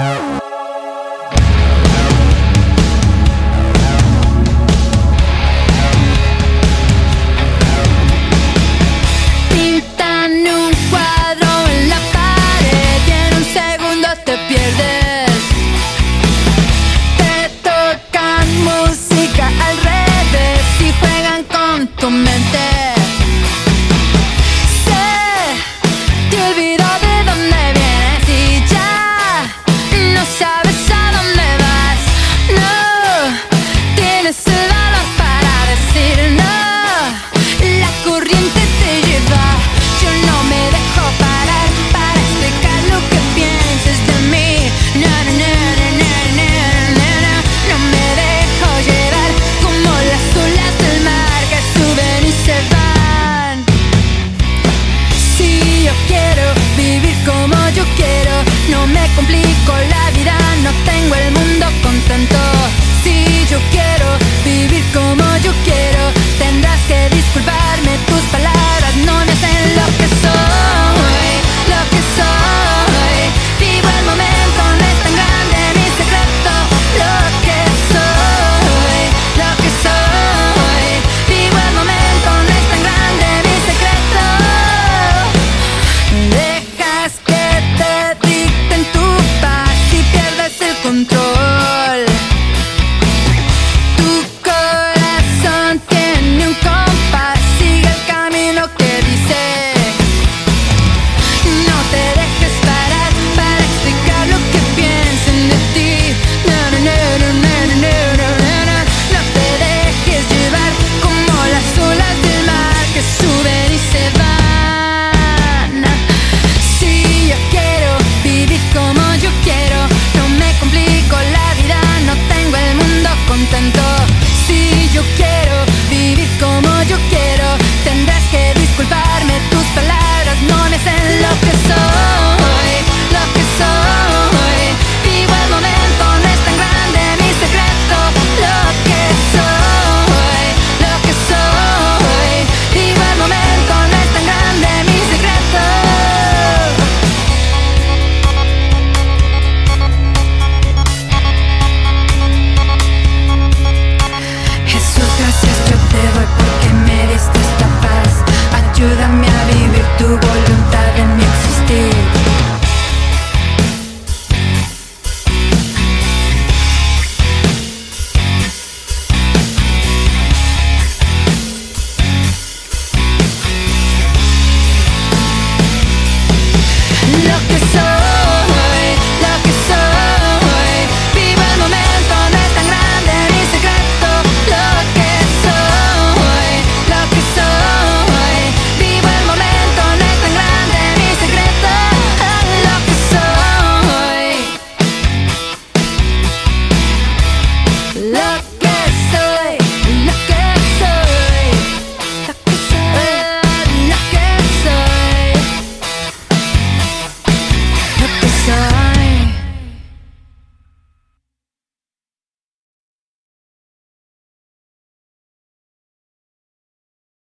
Uh-huh.